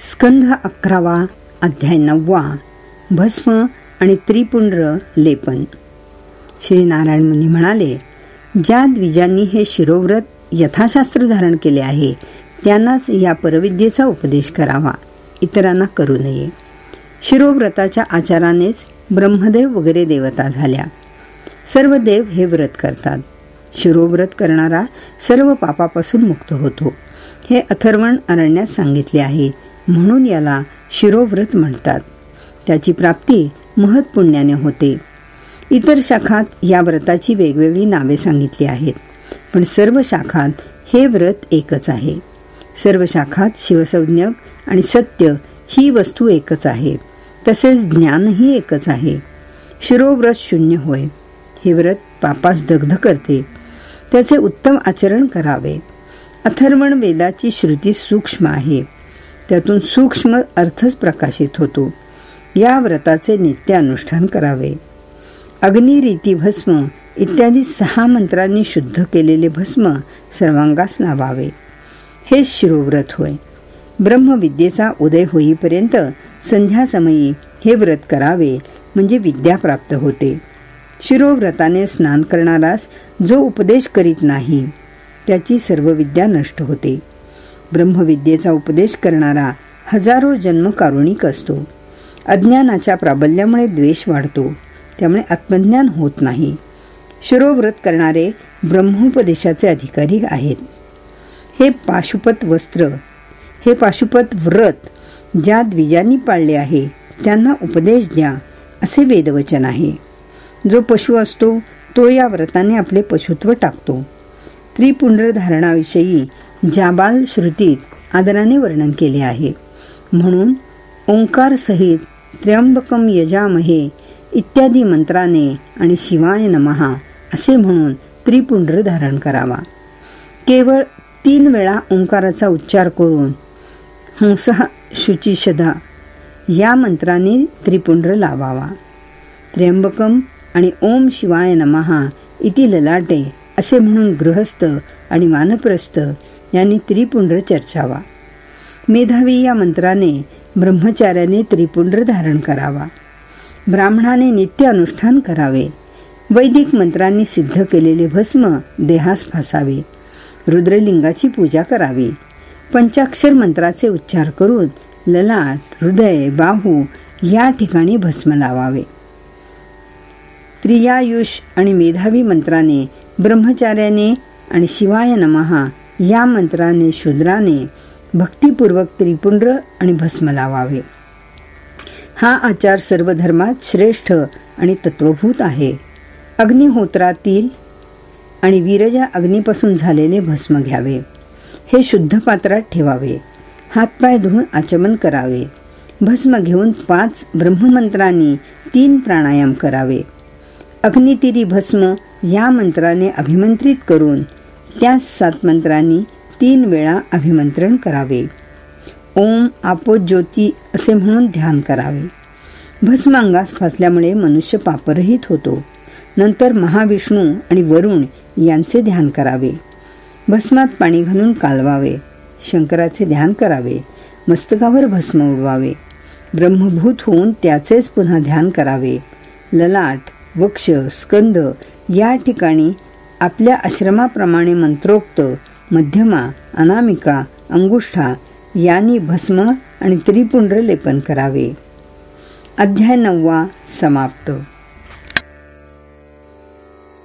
स्कंध अकरावा अध्याय नववा भस्म आणि त्रिपुंड्र लेपन. श्री नारायण मुनी म्हणाले ज्या द्विजांनी हे शिरोव्रत यथाशास्त्र धारण केले आहे त्यांनाच या परविद्येचा उपदेश करावा. इतरांना करू नये. शिरोव्रताच्या आचारानेच ब्रह्मदेव वगैरे देवता झाल्या. सर्व देव हे व्रत करतात. शिरोव्रत करणारा सर्व पापापासून मुक्त होतो. हे अथर्वण अरण्यात सांगितले आहे. म्हणून याला शिरोव्रत म्हणतात. त्याची प्राप्ती महत्पुण्याने होते. इतर शाखात या व्रताची वेगवेगळी नावे सांगितली आहेत. पण सर्व शाखात हे व्रत एकच आहे. सर्व शाखात शिवसंज्ञक आणि सत्य ही वस्तू एकच आहे. तसेच ज्ञानही एकच आहे. शिरोव्रत शून्य होय. हे व्रत पापास दग्ध करते. त्याचे उत्तम आचरण करावे. अथर्वण वेदाची श्रुती सूक्ष्म आहे. त्यातून सूक्ष्म अर्थच प्रकाशित होतो. या व्रताचे नित्य अनुष्ठान करावे. अग्निरीती भस्म इत्यादी सहा मंत्रांनी शुद्ध केलेले भस्म सर्वांगास लावावे. हे शिरोव्रत होय. ब्रह्मविद्येचा उदय होईपर्यंत संध्यासमयी हे व्रत करावे म्हणजे विद्या प्राप्त होते. शिरोव्रताने स्नान करणारास जो उपदेश करीत नाही त्याची सर्व विद्या नष्ट होते. ब्रह्मविद्येचा उपदेश करणारा हजारो जन्म कारुणिक असतो. अज्ञानाच्या प्राबल्यामुळे द्वेष वाढतो. त्यामुळे आत्मज्ञान होत नाही. शिरोव्रत करणारे ब्रह्मोपदेशाचे अधिकारी आहेत. हे पाशुपत वस्त्र हे पाशुपत व्रत ज्या द्विजांनी पाळले आहे त्यांना उपदेश द्या असे वेदवचन आहे. जो पशु असतो तो या व्रताने आपले पशुत्व टाकतो. त्रिपुंड धारणाविषयी जाबाल श्रुतीत आदराने वर्णन केले आहे. म्हणून ओंकार सहित त्र्यंबकम यजामहे इत्यादी मंत्राने आणि शिवाय नमहा असे म्हणून त्रिपुंड्र धारण करावा. केवळ तीन वेळा ओंकाराचा उच्चार करून हंस शुचिशदा या मंत्राने त्रिपुंड्र लावावा. त्र्यंबकम आणि ओम शिवाय नमहा इति ललाटे असे म्हणून गृहस्थ आणि वानप्रस्थ यांनी त्रिपुंड्र चर्चावा. मेधावी या मंत्राने ब्रह्मचार्याने त्रिपुंड्र धारण करावा. ब्राह्मणाने नित्य अनुष्ठान करावे. वैदिक मंत्रांनी सिद्ध केलेले भस्म देहास फासावे. रुद्रलिंगाची पूजा करावी. पंचाक्षर मंत्राचे उच्चार करून ललाट हृदय बाहू या ठिकाणी भस्म लावावे. त्रियायुष आणि मेधावी मंत्राने ब्रह्मचार्याने आणि शिवाय नमहा या मंत्राने शूद्राने भक्तिपूर्वक त्रिपुंड्र आणि भस्म लावावे. हा आचार सर्व धर्मात श्रेष्ठ आणि तत्वभूत आहे. अग्निहोत्रातील आणि विरजा अग्नीपासून झालेले भस्म घ्यावे. हे शुद्ध पात्रात ठेवावे. हातपाय धुवून आचमन करावे. भस्म घेऊन पाच ब्रह्ममंत्रांनी तीन प्राणायाम करावे. अग्नितिरी भस्म या मंत्राने अभिमंत्रित करून त्या सात मंत्रांनी तीन वेळा अभिमंत्रण करावे. ओम आपो ज्योती असे म्हणून ध्यान करावे. भस्म अंगास फासल्यामुळे मनुष्य पापरहित होतो. नंतर महाविष्णू आणि वरुण यांचे ध्यान करावे. भस्मात पाणी घालून कालवावे. शंकराचे ध्यान करावे. मस्तकावर भस्म उडवावे. ब्रह्मभूत होऊन त्याचेच पुन्हा ध्यान करावे. ललाट वक्ष स्कंद या ठिकाणी आपल्या आश्रमाप्रमाणे मंत्रोक्त मध्यमा अनामिका अंगुष्ठा यांनी भस्म आणि त्रिपुंड्र लेपन करावे. अध्याय नववा समाप्त.